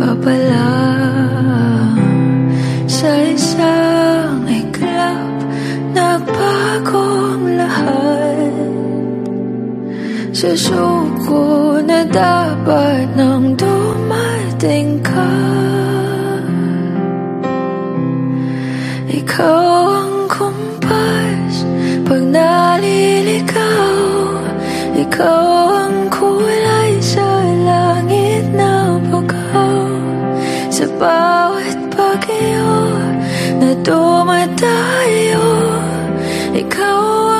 babala Sa isang iglap Nagbago ang lahat. Susuko na dapat nang dumating ka. Ikaw ang kumpas. Pag naliligaw Ikaw ang bawat bagyo na dumadayo Ikaw ang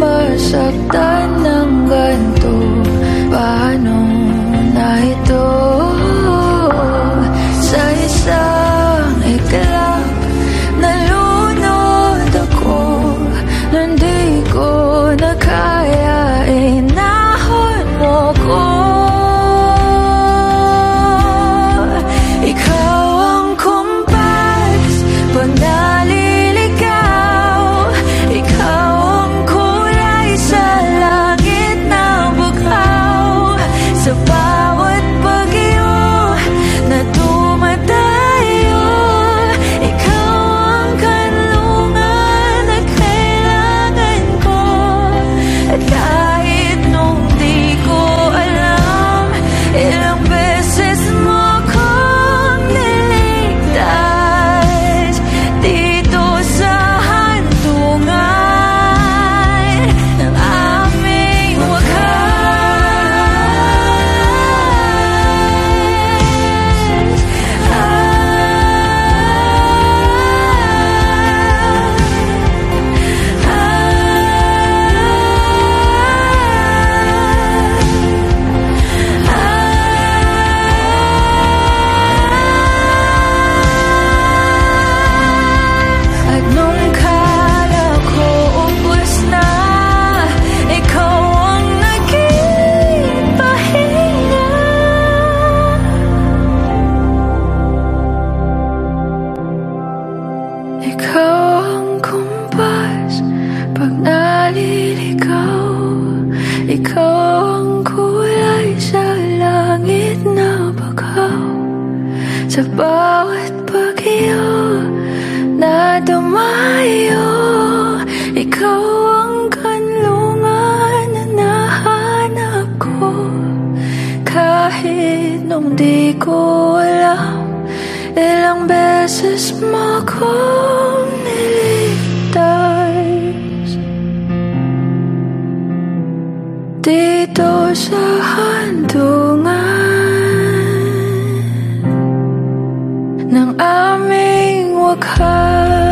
masaktan ng ganito Paano Ikaw ang kulay langit na bagaw Sa bawat bagyo na dumayo Ikaw ang kanlungan na nahanap Kahit nung di ko alam Ilang beses mo kong Dito sa handungan ng aming wakas